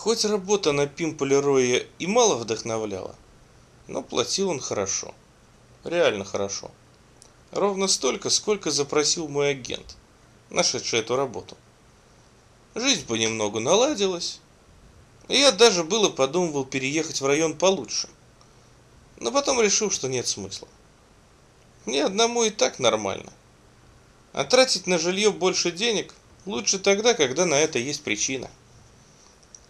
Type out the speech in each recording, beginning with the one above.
Хоть работа на Пимполе и мало вдохновляла, но платил он хорошо. Реально хорошо. Ровно столько, сколько запросил мой агент, нашедший эту работу. Жизнь понемногу наладилась, и я даже было подумывал переехать в район получше. Но потом решил, что нет смысла. Мне одному и так нормально. А тратить на жилье больше денег лучше тогда, когда на это есть причина.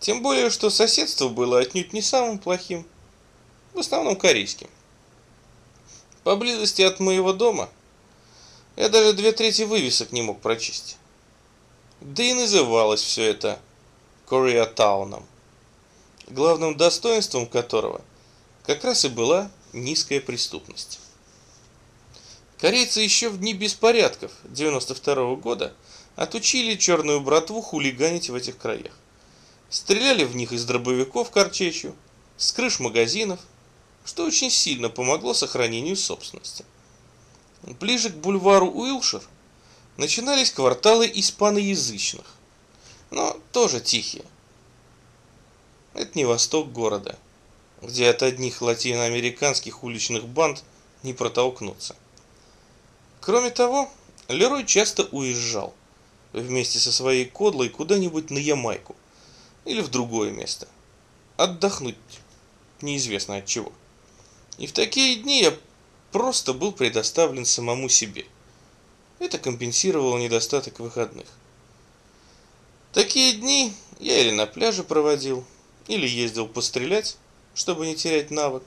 Тем более, что соседство было отнюдь не самым плохим, в основном корейским. Поблизости от моего дома я даже две трети вывесок не мог прочесть. Да и называлось все это Кореатауном, главным достоинством которого как раз и была низкая преступность. Корейцы еще в дни беспорядков 92 -го года отучили черную братву хулиганить в этих краях. Стреляли в них из дробовиков корчечью, с крыш магазинов, что очень сильно помогло сохранению собственности. Ближе к бульвару Уилшир начинались кварталы испаноязычных, но тоже тихие. Это не восток города, где от одних латиноамериканских уличных банд не протолкнуться. Кроме того, Лерой часто уезжал вместе со своей кодлой куда-нибудь на Ямайку или в другое место. Отдохнуть неизвестно от чего. И в такие дни я просто был предоставлен самому себе. Это компенсировало недостаток выходных. Такие дни я или на пляже проводил, или ездил пострелять, чтобы не терять навык.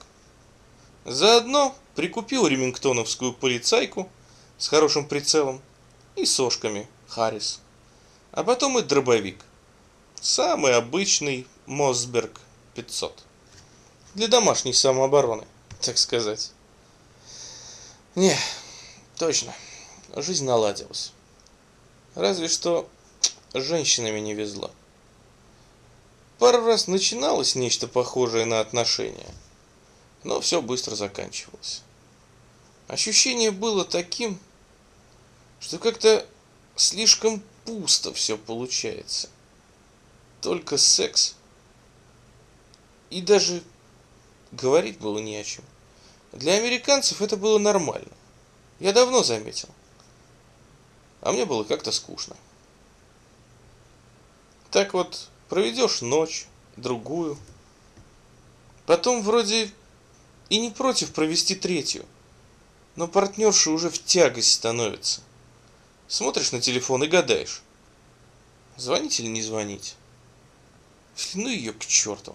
Заодно прикупил ремингтоновскую полицайку – с хорошим прицелом и сошками Харрис. А потом и дробовик. Самый обычный Мосберг 500. Для домашней самообороны, так сказать. Не, точно, жизнь наладилась. Разве что женщинами не везло. Пару раз начиналось нечто похожее на отношения, но все быстро заканчивалось. Ощущение было таким, что как-то слишком пусто все получается. Только секс. И даже говорить было не о чем. Для американцев это было нормально. Я давно заметил. А мне было как-то скучно. Так вот, проведешь ночь, другую. Потом вроде и не против провести третью. Но партнерша уже в тягость становится. Смотришь на телефон и гадаешь, звонить или не звонить. Ну ее к черту.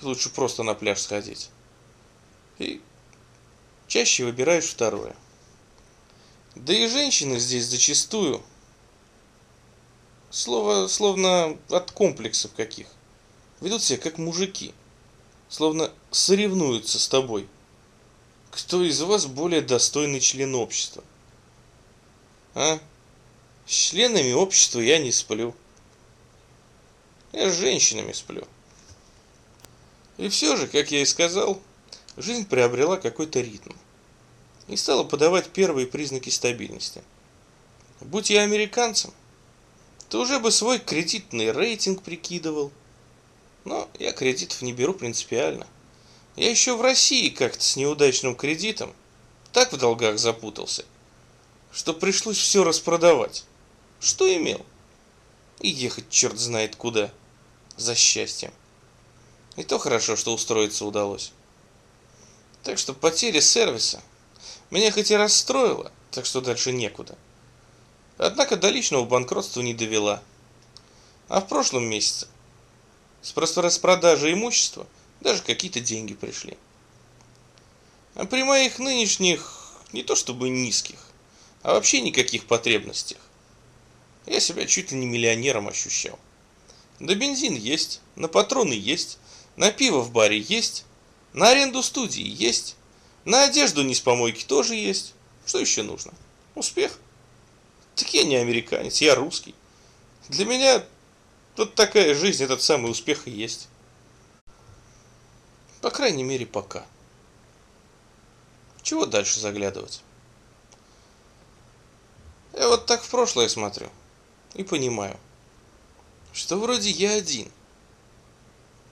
Лучше просто на пляж сходить. И чаще выбираешь второе. Да и женщины здесь зачастую, слово, словно от комплексов каких, ведут себя как мужики, словно соревнуются с тобой – кто из вас более достойный член общества? А? С членами общества я не сплю. Я с женщинами сплю. И все же, как я и сказал, жизнь приобрела какой-то ритм. И стала подавать первые признаки стабильности. Будь я американцем, то уже бы свой кредитный рейтинг прикидывал. Но я кредитов не беру принципиально. Я еще в России как-то с неудачным кредитом так в долгах запутался, что пришлось все распродавать. Что имел? И ехать черт знает куда. За счастьем. И то хорошо, что устроиться удалось. Так что потеря сервиса меня хоть и расстроила, так что дальше некуда. Однако до личного банкротства не довела. А в прошлом месяце с распродажи имущества – даже какие-то деньги пришли. А при моих нынешних, не то чтобы низких, а вообще никаких потребностях, я себя чуть ли не миллионером ощущал. Да бензин есть, на патроны есть, на пиво в баре есть, на аренду студии есть, на одежду не с помойки тоже есть. Что еще нужно? Успех? Так я не американец, я русский. Для меня вот такая жизнь, этот самый успех и есть. По крайней мере, пока. Чего дальше заглядывать? Я вот так в прошлое смотрю и понимаю, что вроде я один,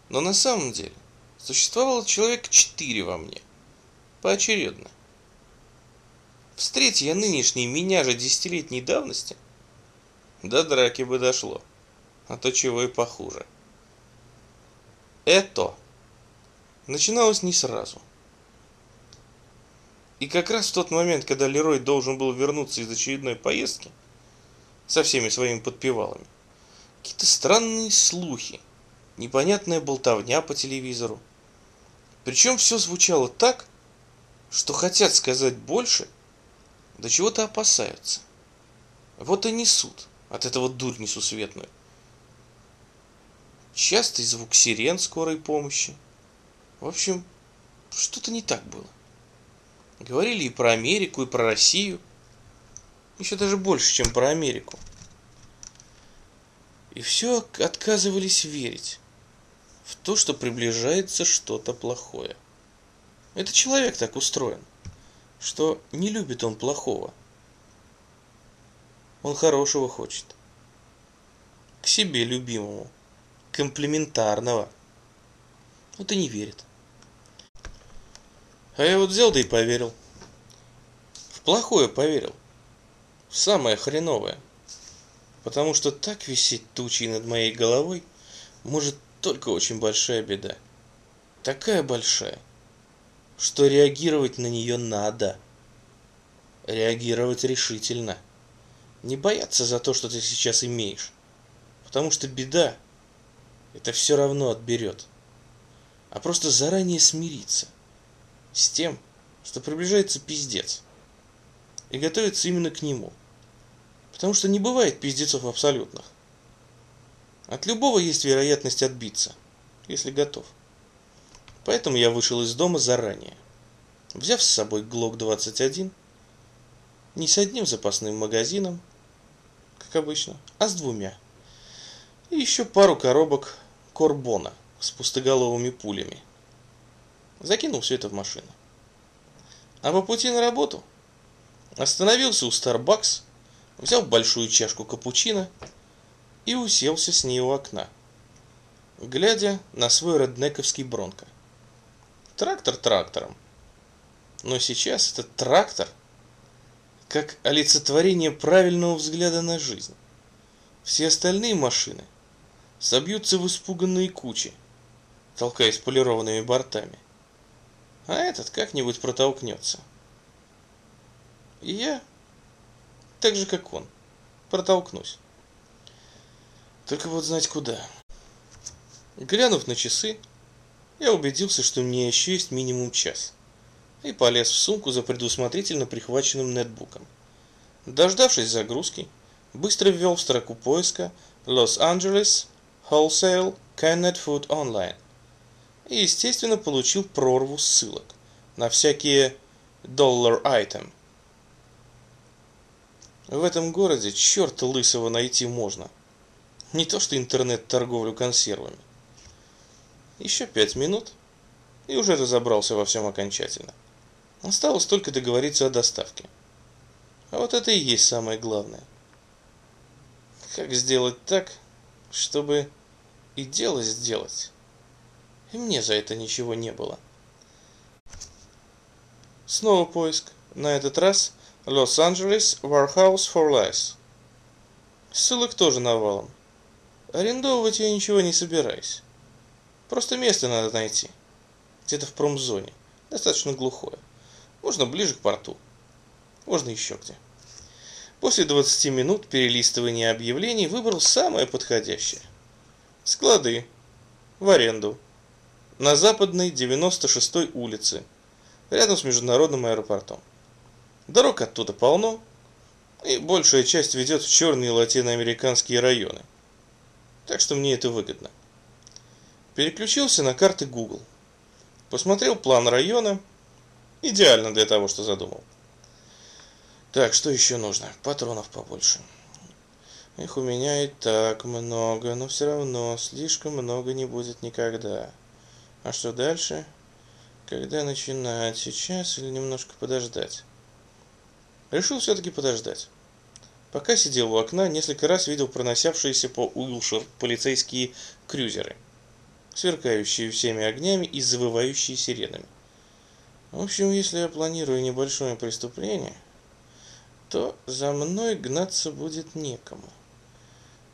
Но на самом деле существовало человек четыре во мне. Поочередно. Встреть я нынешний меня же десятилетней давности, до драки бы дошло, а то чего и похуже. Это начиналось не сразу. И как раз в тот момент, когда Лерой должен был вернуться из очередной поездки со всеми своими подпевалами, какие-то странные слухи, непонятная болтовня по телевизору. Причем все звучало так, что хотят сказать больше, до чего-то опасаются. Вот и несут от этого дурь несусветную. Частый звук сирен скорой помощи. В общем, что-то не так было. Говорили и про Америку, и про Россию. Еще даже больше, чем про Америку. И все отказывались верить в то, что приближается что-то плохое. Это человек так устроен, что не любит он плохого. Он хорошего хочет. К себе любимому, комплементарного. Вот и не верит. А я вот взял да и поверил. В плохое поверил. В самое хреновое. Потому что так висеть тучей над моей головой может только очень большая беда. Такая большая, что реагировать на нее надо. Реагировать решительно. Не бояться за то, что ты сейчас имеешь. Потому что беда это все равно отберет. А просто заранее смириться – с тем, что приближается пиздец. И готовится именно к нему. Потому что не бывает пиздецов абсолютных. От любого есть вероятность отбиться, если готов. Поэтому я вышел из дома заранее, взяв с собой ГЛОК 21, не с одним запасным магазином, как обычно, а с двумя. И еще пару коробок Корбона с пустоголовыми пулями – закинул все это в машину. А по пути на работу остановился у Starbucks, взял большую чашку капучино и уселся с ней у окна, глядя на свой реднековский бронко. Трактор трактором, но сейчас этот трактор как олицетворение правильного взгляда на жизнь. Все остальные машины собьются в испуганные кучи, толкаясь полированными бортами – а этот как-нибудь протолкнется. И я, так же как он, протолкнусь. Только вот знать куда. Глянув на часы, я убедился, что у меня еще есть минимум час. И полез в сумку за предусмотрительно прихваченным нетбуком. Дождавшись загрузки, быстро ввел в строку поиска Los-Angeles Wholesale Canned Food Online – и, естественно, получил прорву ссылок на всякие dollar item. В этом городе черта лысого найти можно. Не то что интернет-торговлю консервами. Еще пять минут, и уже разобрался во всем окончательно. Осталось только договориться о доставке. А вот это и есть самое главное. Как сделать так, чтобы и дело сделать и мне за это ничего не было. Снова поиск. На этот раз Лос-Анджелес Warehouse for Less. Ссылок тоже навалом. Арендовывать я ничего не собираюсь. Просто место надо найти. Где-то в промзоне. Достаточно глухое. Можно ближе к порту. Можно еще где. После 20 минут перелистывания объявлений выбрал самое подходящее. Склады. В аренду на западной 96-й улице, рядом с международным аэропортом. Дорог оттуда полно, и большая часть ведет в черные латиноамериканские районы. Так что мне это выгодно. Переключился на карты Google. Посмотрел план района. Идеально для того, что задумал. Так, что еще нужно? Патронов побольше. Их у меня и так много, но все равно слишком много не будет никогда. А что дальше? Когда начинать? Сейчас или немножко подождать? Решил все-таки подождать. Пока сидел у окна, несколько раз видел проносявшиеся по Уилшир полицейские крюзеры. сверкающие всеми огнями и завывающие сиренами. В общем, если я планирую небольшое преступление, то за мной гнаться будет некому.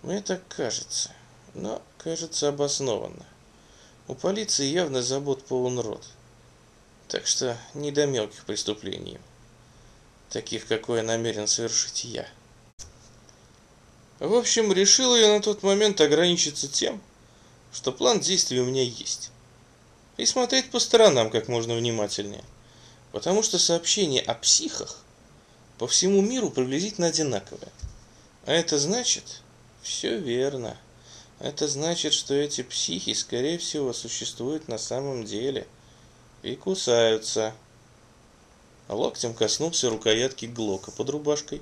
Мне так кажется, но кажется обоснованно. У полиции явно забот полон рот. Так что не до мелких преступлений, таких, какое намерен совершить я. В общем, решил я на тот момент ограничиться тем, что план действий у меня есть. И смотреть по сторонам как можно внимательнее. Потому что сообщения о психах по всему миру приблизительно одинаковые. А это значит, все верно. Это значит, что эти психи, скорее всего, существуют на самом деле и кусаются. Локтем коснулся рукоятки Глока под рубашкой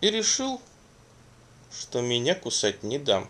и решил, что меня кусать не дам.